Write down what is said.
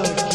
love.